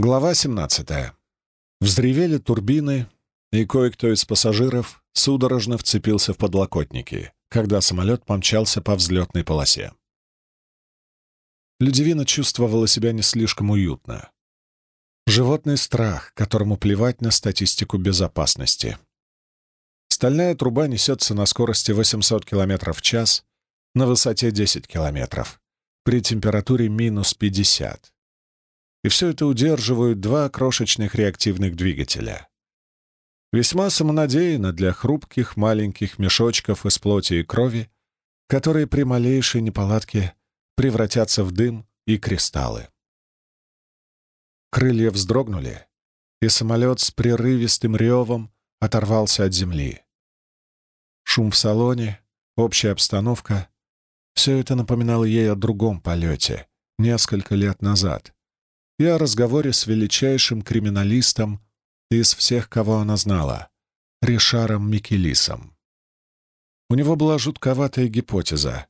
Глава 17. Взревели турбины, и кое-кто из пассажиров судорожно вцепился в подлокотники, когда самолет помчался по взлетной полосе. Людивина чувствовала себя не слишком уютно. Животный страх, которому плевать на статистику безопасности. Стальная труба несется на скорости 800 км в час, на высоте 10 км, при температуре минус 50 и все это удерживают два крошечных реактивных двигателя. Весьма самонадеянно для хрупких маленьких мешочков из плоти и крови, которые при малейшей неполадке превратятся в дым и кристаллы. Крылья вздрогнули, и самолет с прерывистым ревом оторвался от земли. Шум в салоне, общая обстановка — все это напоминало ей о другом полете, несколько лет назад, и о разговоре с величайшим криминалистом из всех, кого она знала, Ришаром Микелисом. У него была жутковатая гипотеза.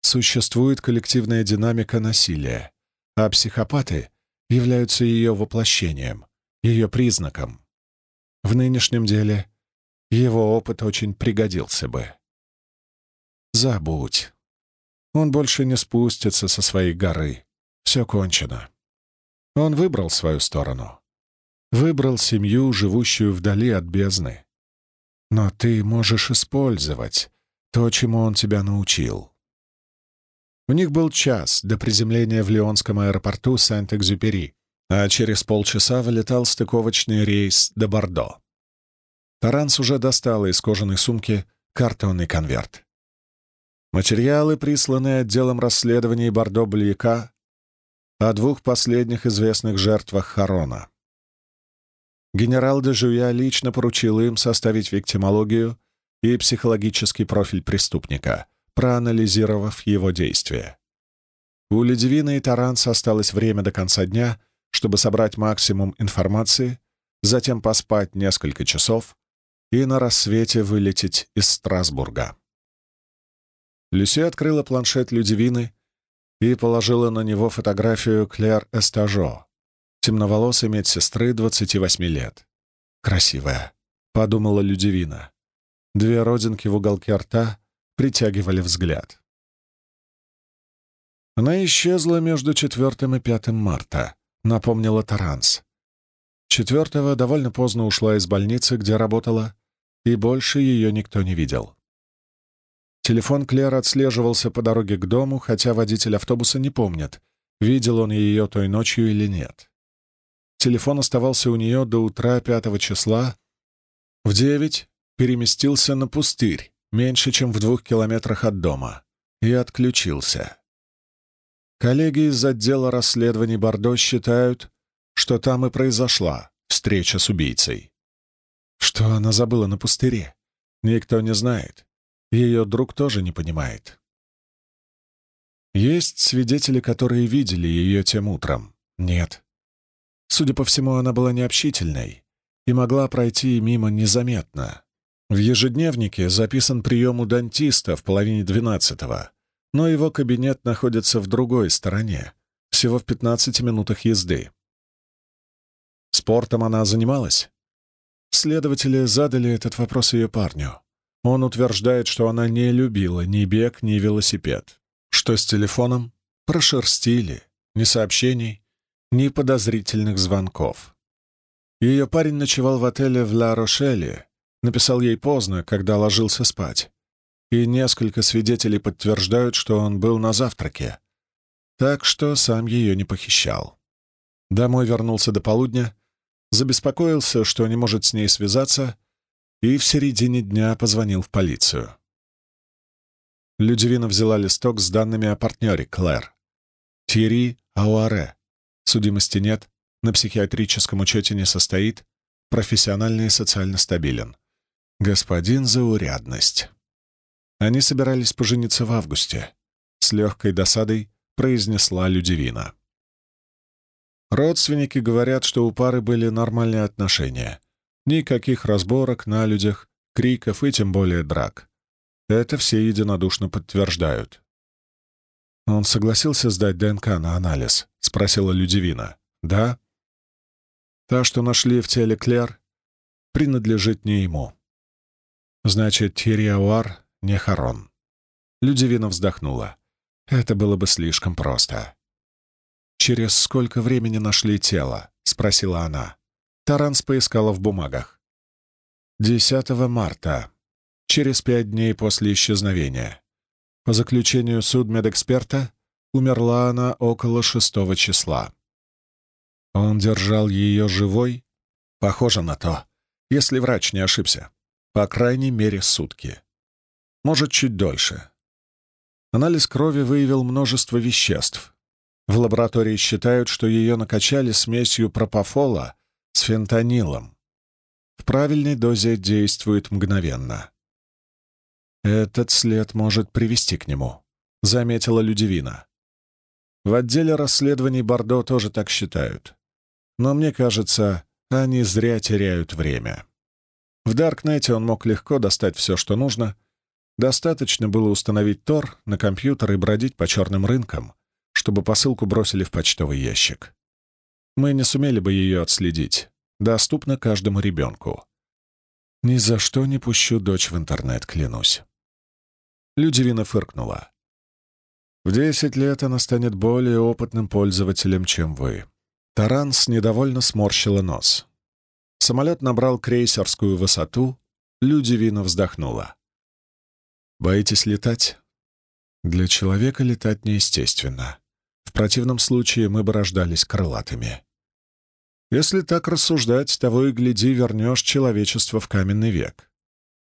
Существует коллективная динамика насилия, а психопаты являются ее воплощением, ее признаком. В нынешнем деле его опыт очень пригодился бы. Забудь. Он больше не спустится со своей горы. Все кончено. Он выбрал свою сторону. Выбрал семью, живущую вдали от бездны. Но ты можешь использовать то, чему он тебя научил. У них был час до приземления в Лионском аэропорту Сент-Экзюпери, а через полчаса вылетал стыковочный рейс до Бордо. Таранс уже достала из кожаной сумки картонный конверт. Материалы, присланные отделом расследований Бордо-Блияка, о двух последних известных жертвах Харона. Генерал де Жуя лично поручил им составить виктимологию и психологический профиль преступника, проанализировав его действия. У Ледивина и Таранса осталось время до конца дня, чтобы собрать максимум информации, затем поспать несколько часов и на рассвете вылететь из Страсбурга. Люси открыла планшет Людивины и положила на него фотографию Клэр Эстажо, темноволосой медсестры 28 лет. «Красивая», — подумала Людивина. Две родинки в уголке рта притягивали взгляд. Она исчезла между 4 и 5 марта, напомнила Таранс. Четвертого довольно поздно ушла из больницы, где работала, и больше ее никто не видел. Телефон Клэр отслеживался по дороге к дому, хотя водитель автобуса не помнит, видел он ее той ночью или нет. Телефон оставался у нее до утра пятого числа. В девять переместился на пустырь, меньше, чем в двух километрах от дома, и отключился. Коллеги из отдела расследований Бордо считают, что там и произошла встреча с убийцей. Что она забыла на пустыре? Никто не знает. Ее друг тоже не понимает. Есть свидетели, которые видели ее тем утром? Нет. Судя по всему, она была необщительной и могла пройти мимо незаметно. В ежедневнике записан прием у дантиста в половине двенадцатого, но его кабинет находится в другой стороне, всего в 15 минутах езды. Спортом она занималась? Следователи задали этот вопрос ее парню. Он утверждает, что она не любила ни бег, ни велосипед. Что с телефоном? Прошерстили. Ни сообщений, ни подозрительных звонков. Ее парень ночевал в отеле в Ла-Рошеле, написал ей поздно, когда ложился спать. И несколько свидетелей подтверждают, что он был на завтраке. Так что сам ее не похищал. Домой вернулся до полудня, забеспокоился, что не может с ней связаться, и в середине дня позвонил в полицию. Людивина взяла листок с данными о партнере Клэр. Тири Ауаре. Судимости нет, на психиатрическом учете не состоит, профессионально и социально стабилен. Господин заурядность. Они собирались пожениться в августе. С легкой досадой произнесла Людивина. Родственники говорят, что у пары были нормальные отношения — Никаких разборок на людях, криков и тем более драк. Это все единодушно подтверждают. «Он согласился сдать ДНК на анализ?» — спросила Людивина. «Да?» Та, что нашли в теле Клер, принадлежит не ему. Значит, Тириауар не Харон. Людивина вздохнула. Это было бы слишком просто. «Через сколько времени нашли тело?» — спросила она. Таранс поискала в бумагах. «10 марта. Через пять дней после исчезновения. По заключению судмедэксперта, умерла она около шестого числа. Он держал ее живой? Похоже на то, если врач не ошибся. По крайней мере, сутки. Может, чуть дольше. Анализ крови выявил множество веществ. В лаборатории считают, что ее накачали смесью пропофола фентанилом. В правильной дозе действует мгновенно. «Этот след может привести к нему», — заметила Людивина. В отделе расследований Бордо тоже так считают. Но мне кажется, они зря теряют время. В Даркнете он мог легко достать все, что нужно. Достаточно было установить Тор на компьютер и бродить по черным рынкам, чтобы посылку бросили в почтовый ящик. Мы не сумели бы ее отследить. Доступно каждому ребенку. Ни за что не пущу дочь в интернет, клянусь. Людивина фыркнула. «В десять лет она станет более опытным пользователем, чем вы». Таранс недовольно сморщила нос. Самолет набрал крейсерскую высоту, Людивина вздохнула. «Боитесь летать?» «Для человека летать неестественно. В противном случае мы бы рождались крылатыми». «Если так рассуждать, того и гляди, вернешь человечество в каменный век».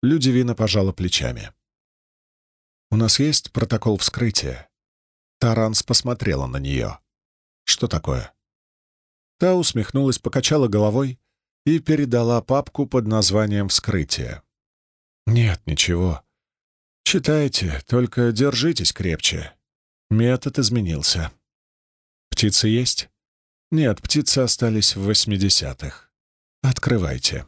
Людивина пожала плечами. «У нас есть протокол вскрытия?» Таранс посмотрела на нее. «Что такое?» Та усмехнулась, покачала головой и передала папку под названием «Вскрытие». «Нет, ничего. Читайте, только держитесь крепче. Метод изменился. Птицы есть? Нет, птицы остались в восьмидесятых. Открывайте».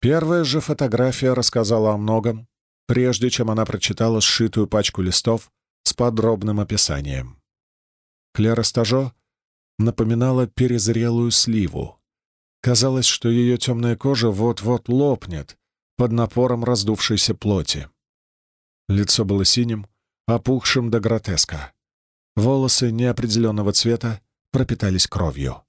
Первая же фотография рассказала о многом, прежде чем она прочитала сшитую пачку листов с подробным описанием. Клера Стажо напоминала перезрелую сливу. Казалось, что ее темная кожа вот-вот лопнет под напором раздувшейся плоти. Лицо было синим, опухшим до гротеска. Волосы неопределенного цвета пропитались кровью.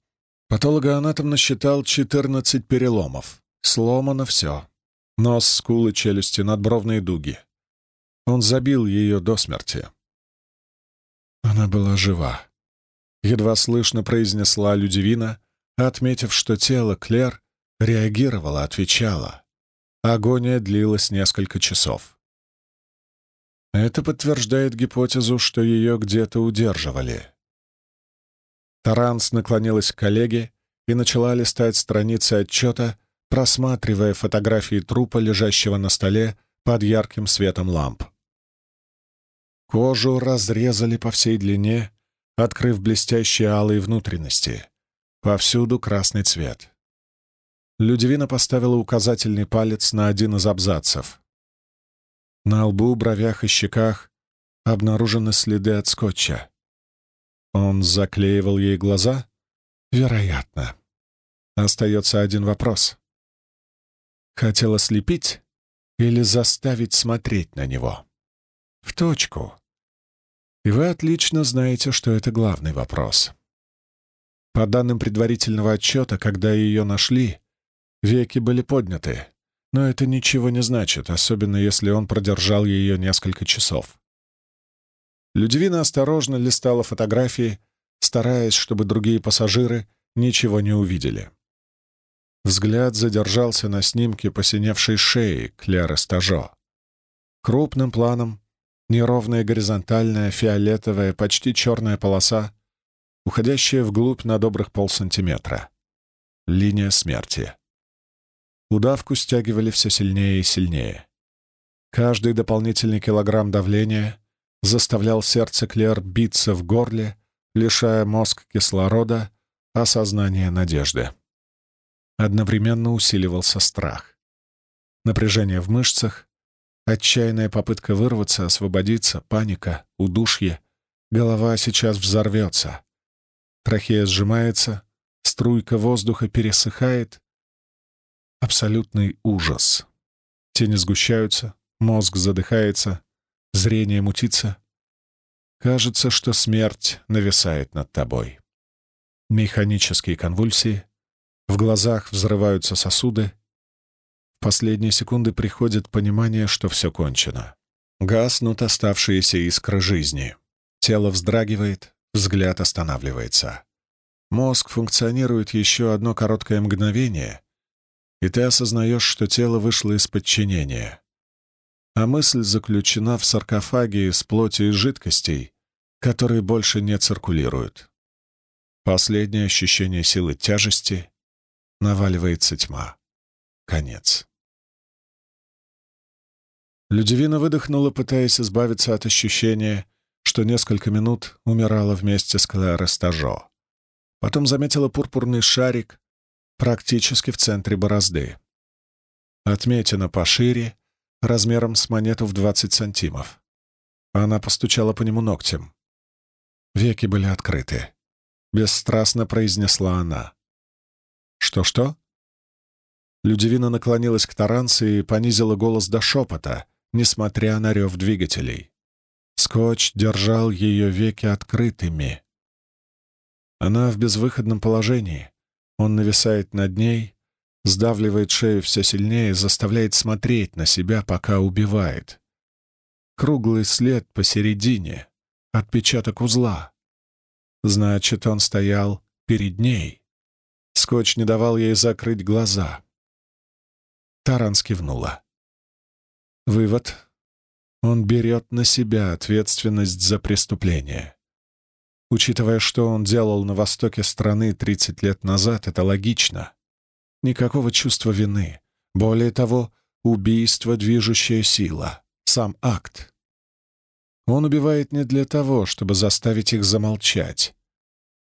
Патологоанатом насчитал 14 переломов. Сломано все. Нос, скулы, челюсти, надбровные дуги. Он забил ее до смерти. Она была жива. Едва слышно произнесла Людивина, отметив, что тело Клер реагировало, отвечало. Агония длилась несколько часов. Это подтверждает гипотезу, что ее где-то удерживали. Таранс наклонилась к коллеге и начала листать страницы отчета, просматривая фотографии трупа, лежащего на столе под ярким светом ламп. Кожу разрезали по всей длине, открыв блестящие алые внутренности. Повсюду красный цвет. Людивина поставила указательный палец на один из абзацев. На лбу, бровях и щеках обнаружены следы от скотча. Он заклеивал ей глаза? Вероятно. Остается один вопрос. Хотела слепить или заставить смотреть на него? В точку. И вы отлично знаете, что это главный вопрос. По данным предварительного отчета, когда ее нашли, веки были подняты, но это ничего не значит, особенно если он продержал ее несколько часов. Людивина осторожно листала фотографии, стараясь, чтобы другие пассажиры ничего не увидели. Взгляд задержался на снимке посиневшей шеи Клеры Стажо. Крупным планом неровная горизонтальная, фиолетовая, почти черная полоса, уходящая вглубь на добрых полсантиметра. Линия смерти. Удавку стягивали все сильнее и сильнее. Каждый дополнительный килограмм давления заставлял сердце Клер биться в горле, лишая мозг кислорода, а сознание надежды. Одновременно усиливался страх. Напряжение в мышцах, отчаянная попытка вырваться, освободиться, паника, удушье. Голова сейчас взорвется. Трахея сжимается, струйка воздуха пересыхает. Абсолютный ужас. Тени сгущаются, мозг задыхается, зрение мутится. Кажется, что смерть нависает над тобой. Механические конвульсии, в глазах взрываются сосуды. В последние секунды приходит понимание, что все кончено. Гаснут оставшиеся искры жизни. Тело вздрагивает, взгляд останавливается. Мозг функционирует еще одно короткое мгновение, и ты осознаешь, что тело вышло из подчинения. А мысль заключена в саркофаге из плоти и жидкостей, которые больше не циркулируют. Последнее ощущение силы тяжести — наваливается тьма. Конец. Людивина выдохнула, пытаясь избавиться от ощущения, что несколько минут умирала вместе с Клэр Стажо. Потом заметила пурпурный шарик практически в центре борозды. Отметина пошире, размером с монету в 20 сантимов. Она постучала по нему ногтем. Веки были открыты. Бесстрастно произнесла она. «Что-что?» Людивина наклонилась к Таранце и понизила голос до шепота, несмотря на рев двигателей. Скотч держал ее веки открытыми. Она в безвыходном положении. Он нависает над ней, сдавливает шею все сильнее, заставляет смотреть на себя, пока убивает. Круглый след посередине, отпечаток узла. Значит, он стоял перед ней. Скотч не давал ей закрыть глаза. Таран скивнула. Вывод. Он берет на себя ответственность за преступление. Учитывая, что он делал на востоке страны 30 лет назад, это логично. Никакого чувства вины. Более того, убийство — движущая сила. Сам акт. Он убивает не для того, чтобы заставить их замолчать.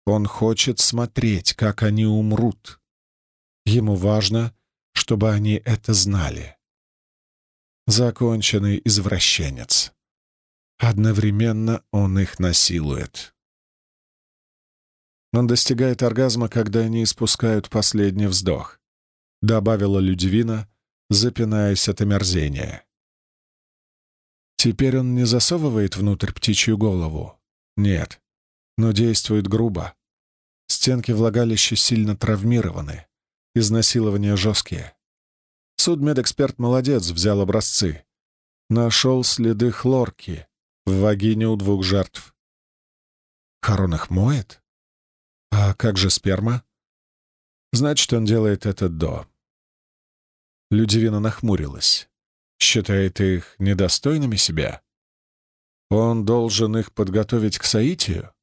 Он хочет смотреть, как они умрут. Ему важно, чтобы они это знали. Законченный извращенец. Одновременно он их насилует. Он достигает оргазма, когда они испускают последний вздох, добавила Людивина, запинаясь от омерзения. Теперь он не засовывает внутрь птичью голову. Нет, но действует грубо. Стенки влагалища сильно травмированы, изнасилования жесткие. Судмедэксперт молодец, взял образцы. Нашел следы хлорки в вагине у двух жертв. Харон их моет? А как же сперма? Значит, он делает это до. Людивина нахмурилась считает их недостойными себя? Он должен их подготовить к соитию?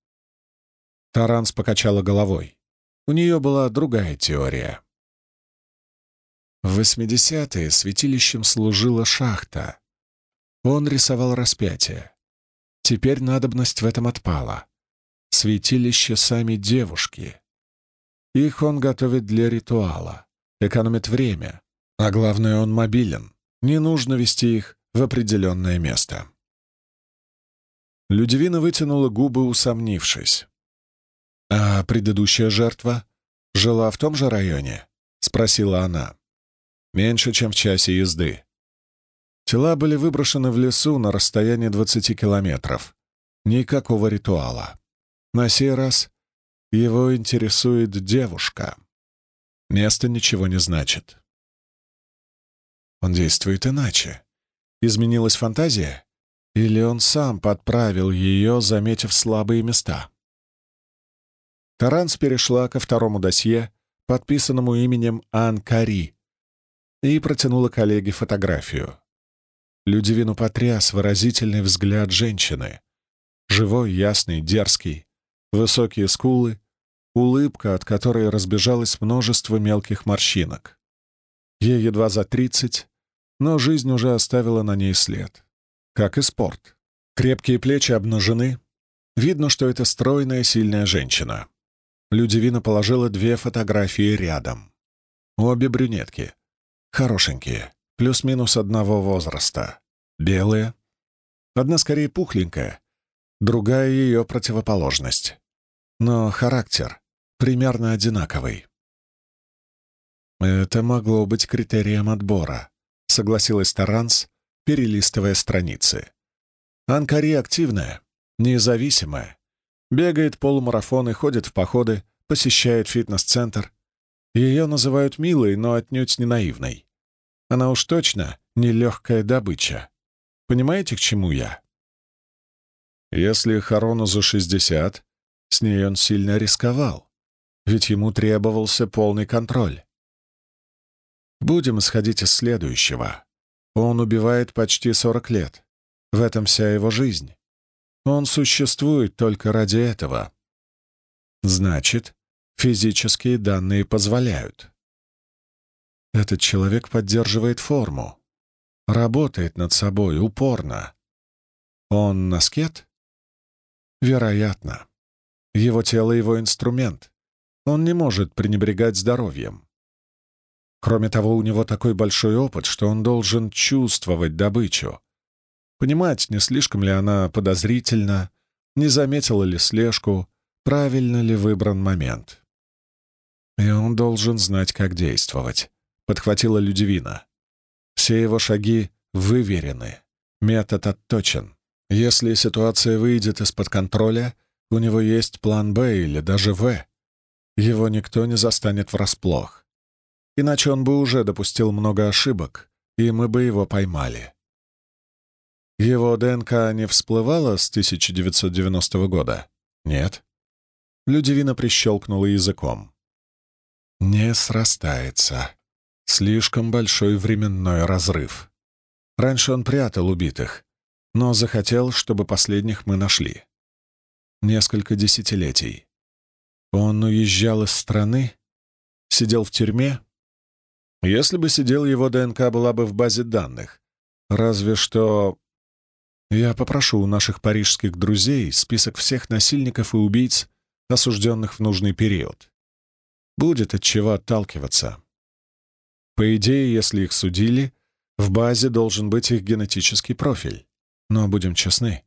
Таранс покачала головой. У нее была другая теория. В 80-е святилищем служила шахта. Он рисовал распятие. Теперь надобность в этом отпала. Святилище сами девушки. Их он готовит для ритуала, экономит время, а главное, он мобилен. Не нужно вести их в определенное место. Людивина вытянула губы, усомнившись. «А предыдущая жертва жила в том же районе?» — спросила она. «Меньше, чем в часе езды. Тела были выброшены в лесу на расстоянии 20 километров. Никакого ритуала. На сей раз его интересует девушка. Место ничего не значит. Он действует иначе. Изменилась фантазия? Или он сам подправил ее, заметив слабые места? Таранс перешла ко второму досье, подписанному именем Анкари, и протянула коллеге фотографию. Людивину потряс выразительный взгляд женщины. Живой, ясный, дерзкий, высокие скулы, улыбка, от которой разбежалось множество мелких морщинок. Ей едва за тридцать, но жизнь уже оставила на ней след. Как и спорт. Крепкие плечи обнажены. Видно, что это стройная, сильная женщина. Людивина положила две фотографии рядом. Обе брюнетки. Хорошенькие, плюс-минус одного возраста. Белые. Одна скорее пухленькая, другая ее противоположность. Но характер, примерно одинаковый. «Это могло быть критерием отбора», — согласилась Таранс, перелистывая страницы. «Анкари активная, независимая, бегает полумарафоны, ходит в походы, посещает фитнес-центр. Ее называют милой, но отнюдь не наивной. Она уж точно не легкая добыча. Понимаете, к чему я?» Если Харону за шестьдесят, с ней он сильно рисковал, ведь ему требовался полный контроль. Будем исходить из следующего. Он убивает почти сорок лет. В этом вся его жизнь. Он существует только ради этого. Значит, физические данные позволяют. Этот человек поддерживает форму, работает над собой упорно. Он наскет? Вероятно. Его тело — его инструмент. Он не может пренебрегать здоровьем. Кроме того, у него такой большой опыт, что он должен чувствовать добычу. Понимать, не слишком ли она подозрительна, не заметила ли слежку, правильно ли выбран момент. И он должен знать, как действовать, — подхватила Людивина. Все его шаги выверены, метод отточен. Если ситуация выйдет из-под контроля, у него есть план «Б» или даже «В». Его никто не застанет врасплох. Иначе он бы уже допустил много ошибок, и мы бы его поймали. Его ДНК не всплывала с 1990 года? Нет. Людивина прищелкнула языком. Не срастается. Слишком большой временной разрыв. Раньше он прятал убитых, но захотел, чтобы последних мы нашли. Несколько десятилетий. Он уезжал из страны, сидел в тюрьме. Если бы сидел, его ДНК была бы в базе данных. Разве что... Я попрошу у наших парижских друзей список всех насильников и убийц, осужденных в нужный период. Будет от чего отталкиваться. По идее, если их судили, в базе должен быть их генетический профиль. Но будем честны,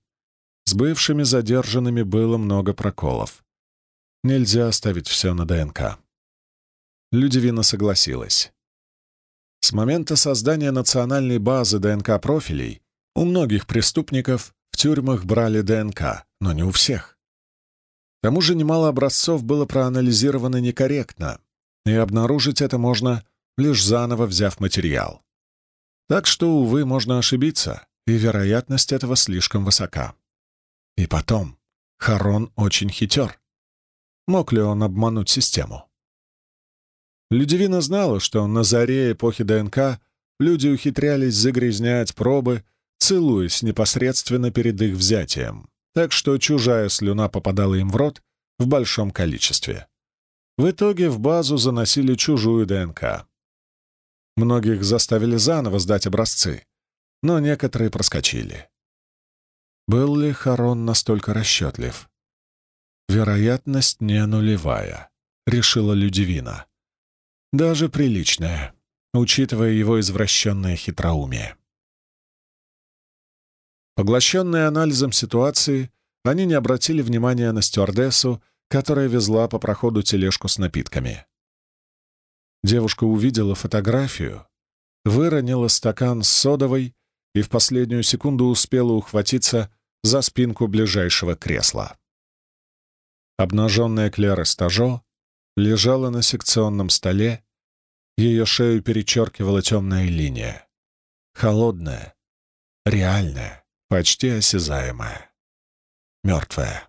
с бывшими задержанными было много проколов. Нельзя оставить все на ДНК. Людивина согласилась. С момента создания национальной базы ДНК-профилей у многих преступников в тюрьмах брали ДНК, но не у всех. К тому же немало образцов было проанализировано некорректно, и обнаружить это можно, лишь заново взяв материал. Так что, увы, можно ошибиться, и вероятность этого слишком высока. И потом, Харон очень хитер. Мог ли он обмануть систему? Людивина знала, что на заре эпохи ДНК люди ухитрялись загрязнять пробы, целуясь непосредственно перед их взятием, так что чужая слюна попадала им в рот в большом количестве. В итоге в базу заносили чужую ДНК. Многих заставили заново сдать образцы, но некоторые проскочили. Был ли Харон настолько расчетлив? Вероятность не нулевая, решила Людивина. Даже приличная, учитывая его извращенное хитроумие. Поглощенные анализом ситуации, они не обратили внимания на стюардессу, которая везла по проходу тележку с напитками. Девушка увидела фотографию, выронила стакан с содовой и в последнюю секунду успела ухватиться за спинку ближайшего кресла. Обнаженная Клера Стажо лежала на секционном столе, ее шею перечеркивала темная линия. Холодная, реальная, почти осязаемая. Мертвая.